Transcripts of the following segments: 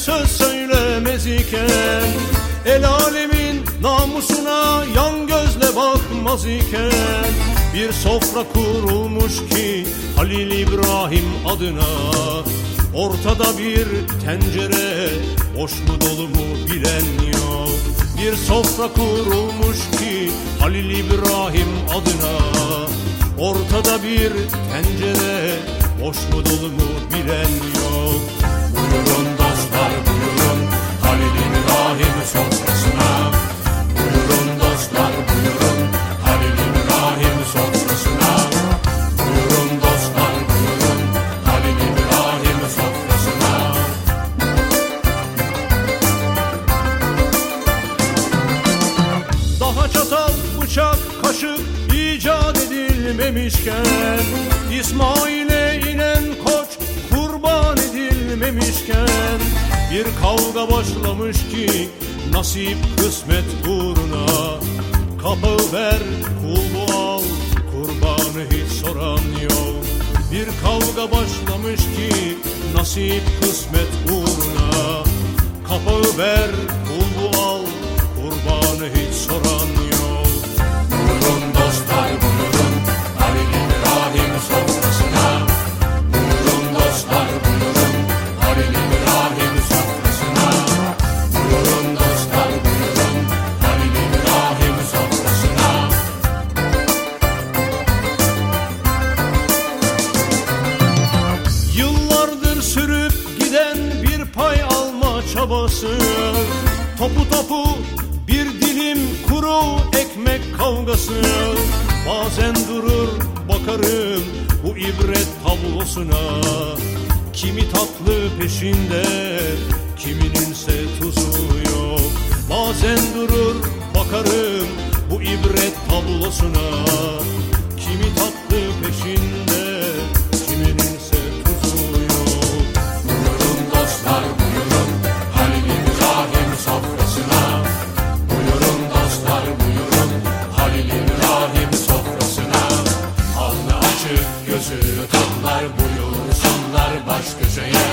söz söylemez iken El alemin namusuna yan gözle bakmaz iken Bir sofra kurulmuş ki Halil İbrahim adına Ortada bir tencere boş mu dolu mu bilen yok. Bir sofra kurulmuş ki Halil İbrahim adına Ortada bir tencere boş mu dolu mu bilen yok edilmemişken İsmail'e inen koç kurban edilmemişken Bir kavga başlamış ki nasip kısmet uğruna Kapı ver, kulu al, kurbanı hiç soran yok. Bir kavga başlamış ki nasip kısmet uğruna Kapı ver, kulu al, kurbanı hiç soran yok alma çabası Topu topu bir dilim kuru ekmek kavgası. Bazen durur bakarım bu ibret tablosuna. Kimi tatlı peşinde kimininse tuzu yok. Bazen durur bakarım bu ibret tablosuna Açık gözü tonlar buyursunlar baş köşeye.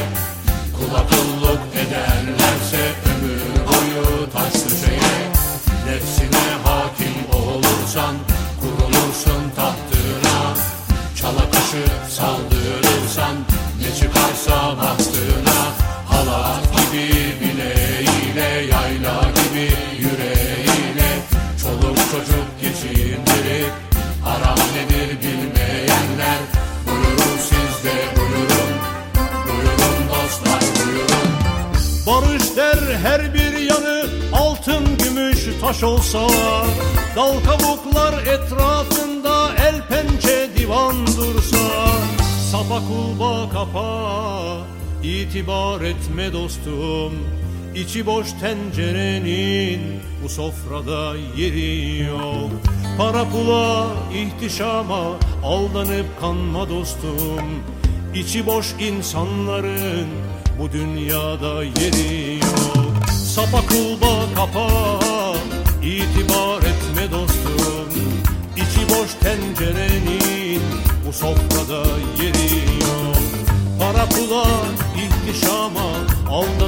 Kula kulluk ederlerse ömür boyu taş köşeye. Nefsine hakim olursan kurulursun tahtına. Çala kaşık saldırırsan ne çıkarsa baktığına Halat gibi bileğiyle yayla gibi yüreğiyle Çoluk çocuk geçindirip haram nedir bilmeyenler Buyurun siz de buyurun, buyurun dostlar buyurun. Barış der her bir yanı altın gümüş taş olsa. Dal kabuklar etrafında el pençe divan dursa. Sapa kulba kapa itibar etme dostum. İçi boş tencerenin bu sofrada yeri yok Para pula ihtişama aldanıp kanma dostum. İçi boş insanların bu dünyada yeri yok. Sapa kulba kapa itibar etme dostum. İçi boş tencerenin bu sofrada yeri yok. Para pula ihtişama aldanıp